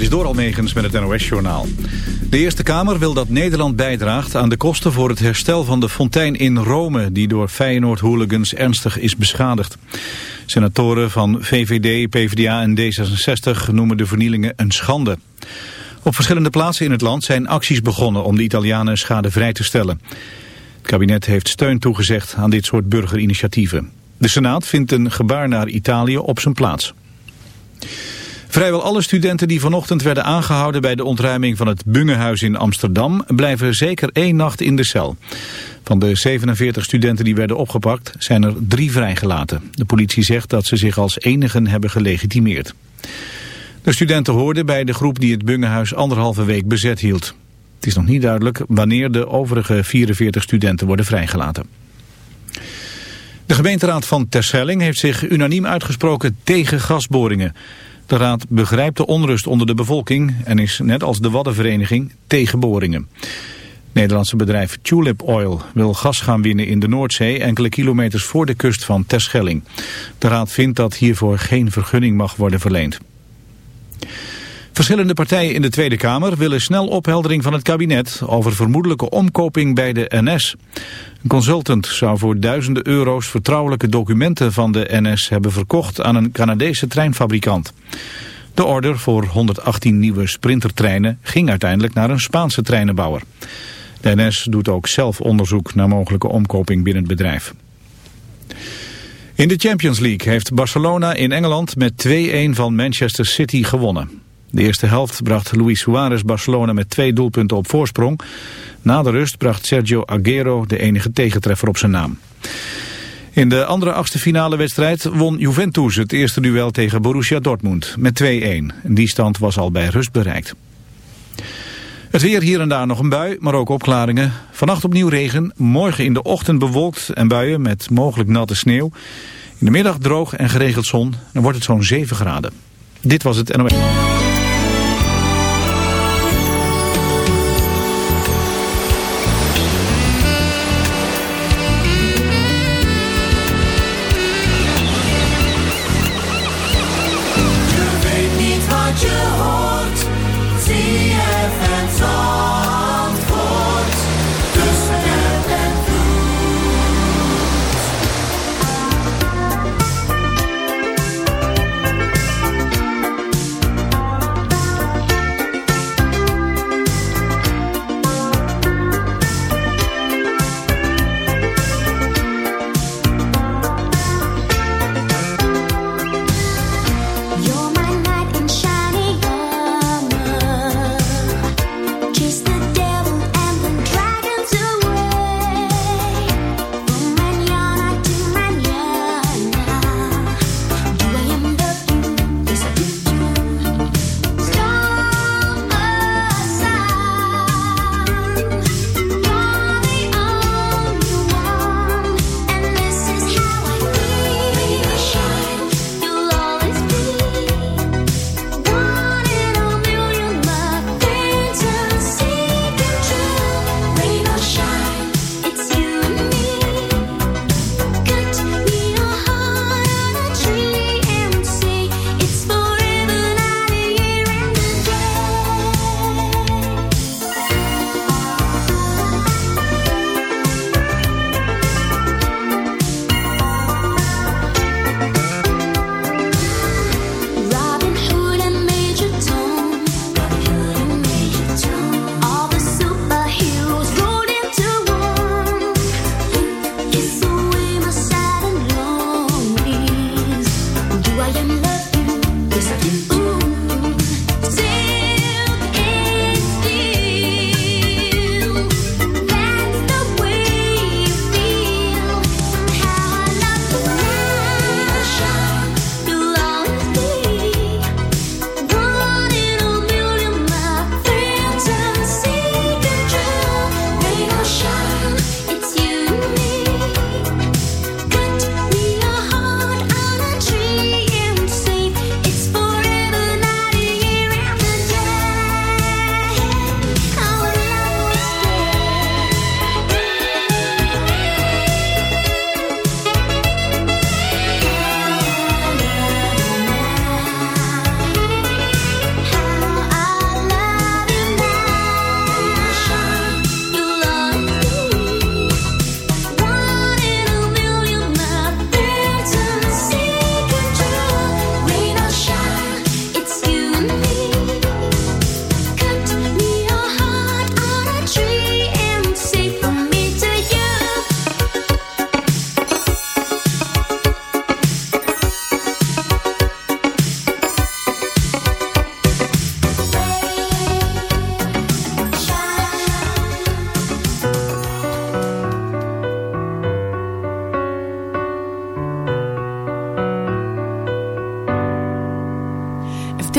Dit is door Almegens met het NOS-journaal. De Eerste Kamer wil dat Nederland bijdraagt aan de kosten voor het herstel van de fontein in Rome... die door Feyenoord-hooligans ernstig is beschadigd. Senatoren van VVD, PvdA en D66 noemen de vernielingen een schande. Op verschillende plaatsen in het land zijn acties begonnen om de Italianen schade vrij te stellen. Het kabinet heeft steun toegezegd aan dit soort burgerinitiatieven. De Senaat vindt een gebaar naar Italië op zijn plaats. Vrijwel alle studenten die vanochtend werden aangehouden bij de ontruiming van het Bungehuis in Amsterdam blijven zeker één nacht in de cel. Van de 47 studenten die werden opgepakt zijn er drie vrijgelaten. De politie zegt dat ze zich als enigen hebben gelegitimeerd. De studenten hoorden bij de groep die het Bungehuis anderhalve week bezet hield. Het is nog niet duidelijk wanneer de overige 44 studenten worden vrijgelaten. De gemeenteraad van Terschelling heeft zich unaniem uitgesproken tegen gasboringen. De raad begrijpt de onrust onder de bevolking en is, net als de Waddenvereniging, tegen boringen. Nederlandse bedrijf Tulip Oil wil gas gaan winnen in de Noordzee enkele kilometers voor de kust van Terschelling. De raad vindt dat hiervoor geen vergunning mag worden verleend. Verschillende partijen in de Tweede Kamer willen snel opheldering van het kabinet over vermoedelijke omkoping bij de NS. Een consultant zou voor duizenden euro's vertrouwelijke documenten van de NS hebben verkocht aan een Canadese treinfabrikant. De order voor 118 nieuwe sprintertreinen ging uiteindelijk naar een Spaanse treinenbouwer. De NS doet ook zelf onderzoek naar mogelijke omkoping binnen het bedrijf. In de Champions League heeft Barcelona in Engeland met 2-1 van Manchester City gewonnen. De eerste helft bracht Luis Suarez Barcelona met twee doelpunten op voorsprong. Na de rust bracht Sergio Aguero de enige tegentreffer op zijn naam. In de andere achtste finale wedstrijd won Juventus het eerste duel tegen Borussia Dortmund met 2-1. Die stand was al bij rust bereikt. Het weer hier en daar nog een bui, maar ook opklaringen. Vannacht opnieuw regen, morgen in de ochtend bewolkt en buien met mogelijk natte sneeuw. In de middag droog en geregeld zon, dan wordt het zo'n 7 graden. Dit was het NOS.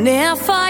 And if I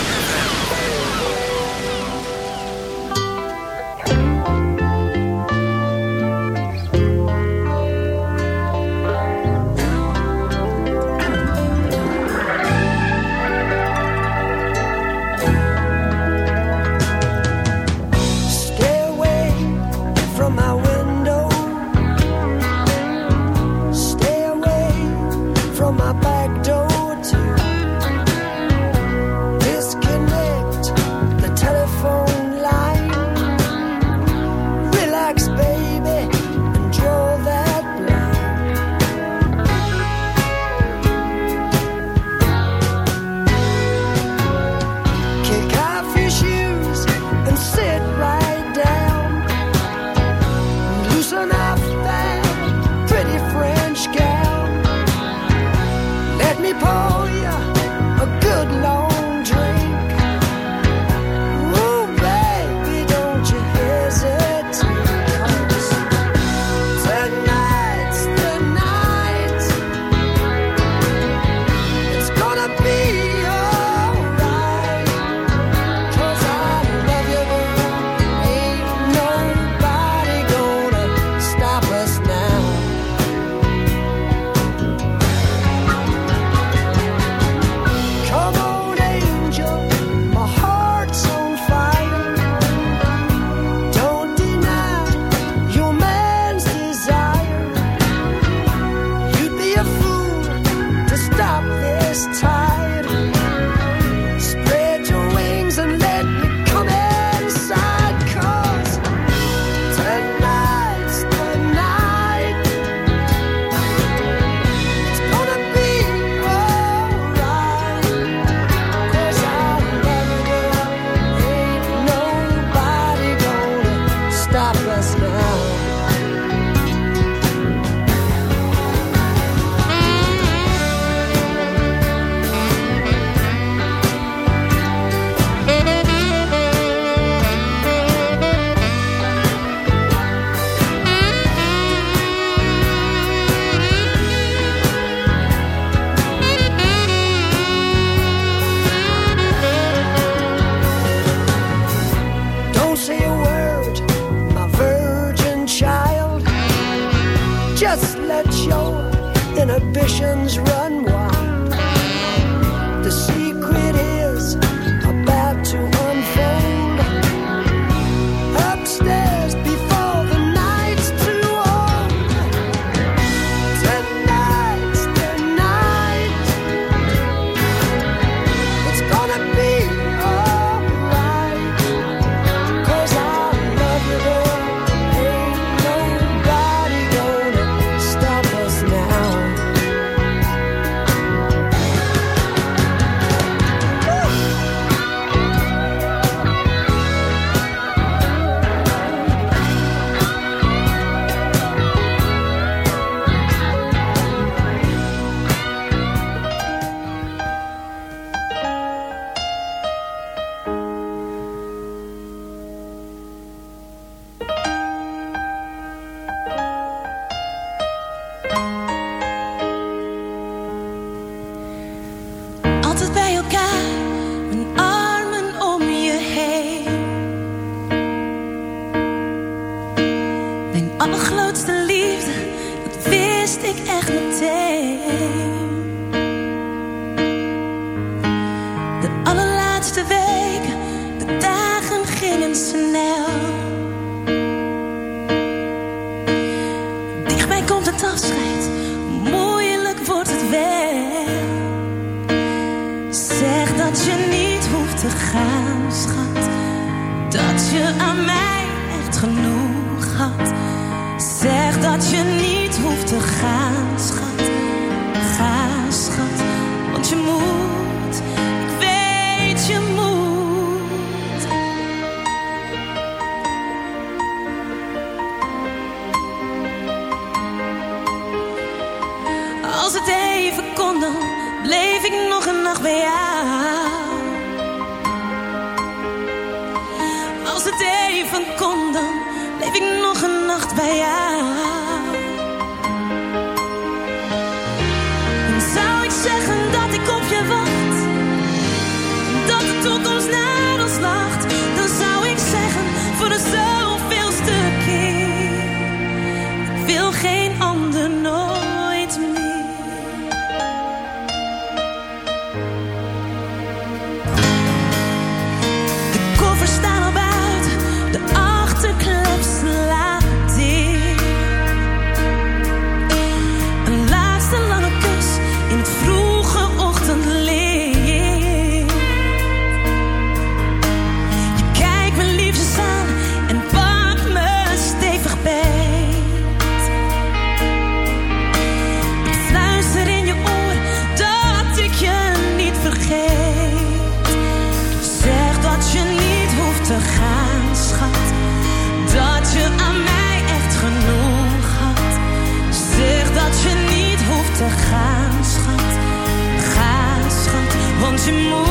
to move.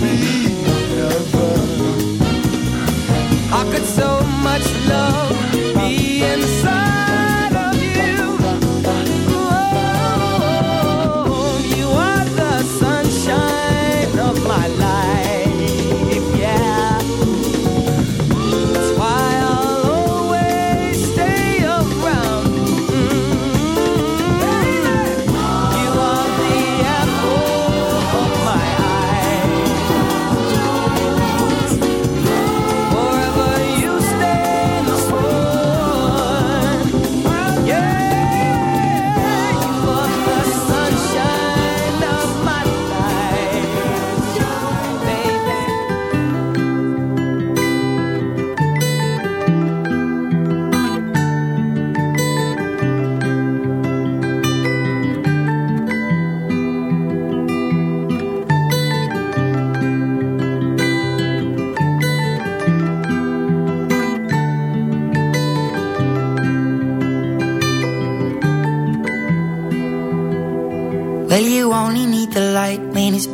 me.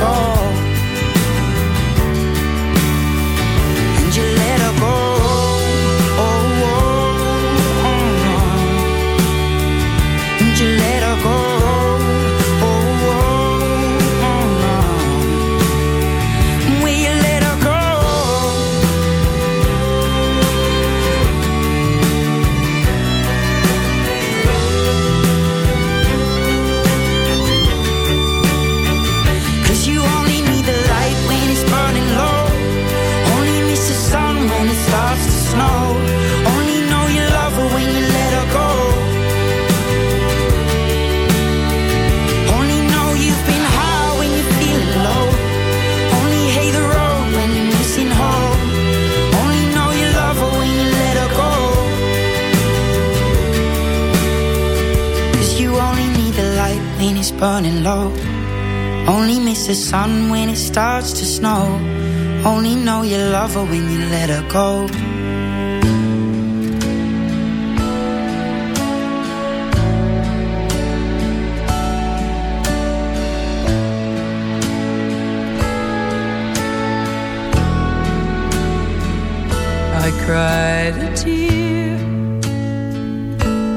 go the sun when it starts to snow. Only know you love her when you let her go. I cried a tear,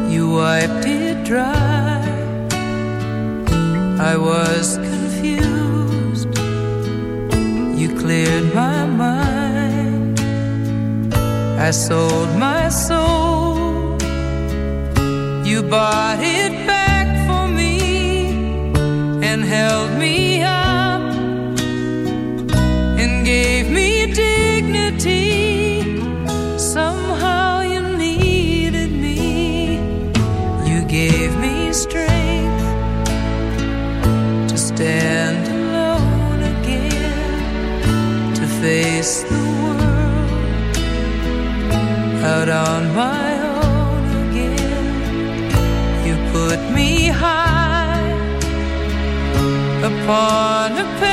you wiped it dry. I was cleared my mind. I sold my soul, you bought it back upon a